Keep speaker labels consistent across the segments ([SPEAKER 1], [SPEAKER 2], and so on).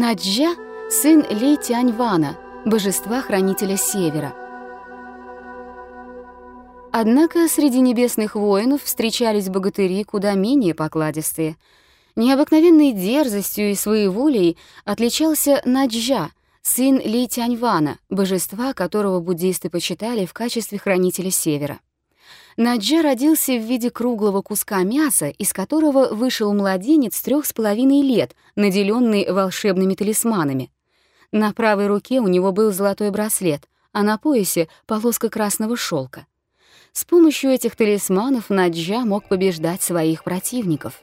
[SPEAKER 1] Наджа — сын Ли Тяньвана, божества-хранителя Севера. Однако среди небесных воинов встречались богатыри куда менее покладистые. Необыкновенной дерзостью и своеволией отличался Наджа, сын Ли Тяньвана, божества, которого буддисты почитали в качестве хранителя Севера. Наджа родился в виде круглого куска мяса, из которого вышел младенец трех с половиной лет, наделенный волшебными талисманами. На правой руке у него был золотой браслет, а на поясе — полоска красного шелка. С помощью этих талисманов Наджа мог побеждать своих противников.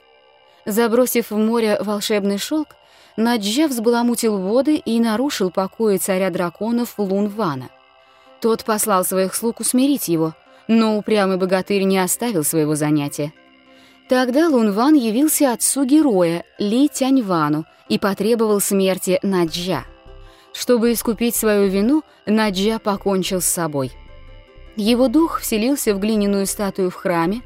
[SPEAKER 1] Забросив в море волшебный шелк, Наджа взбаламутил воды и нарушил покои царя драконов Лунвана. Тот послал своих слуг усмирить его, но упрямый богатырь не оставил своего занятия. Тогда Лунван явился отцу героя, Ли Тяньвану, и потребовал смерти Наджа. Чтобы искупить свою вину, Наджа покончил с собой — его дух вселился в глиняную статую в храме,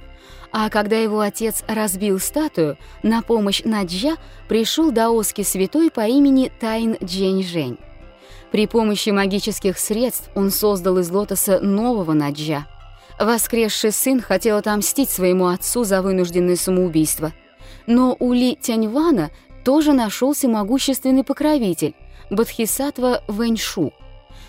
[SPEAKER 1] а когда его отец разбил статую, на помощь Наджа пришел даосский святой по имени Тайн Джень-Жень. При помощи магических средств он создал из лотоса нового Наджа. Воскресший сын хотел отомстить своему отцу за вынужденное самоубийство. Но у Ли Тяньвана тоже нашелся могущественный покровитель – Бодхисаттва Вэньшу –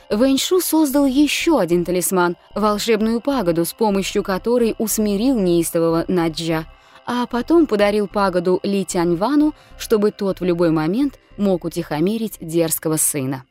[SPEAKER 1] Вэньшу создал еще один талисман — волшебную пагоду, с помощью которой усмирил неистового Наджа, а потом подарил пагоду Ли Тяньвану, чтобы тот в любой момент мог утихомирить дерзкого сына.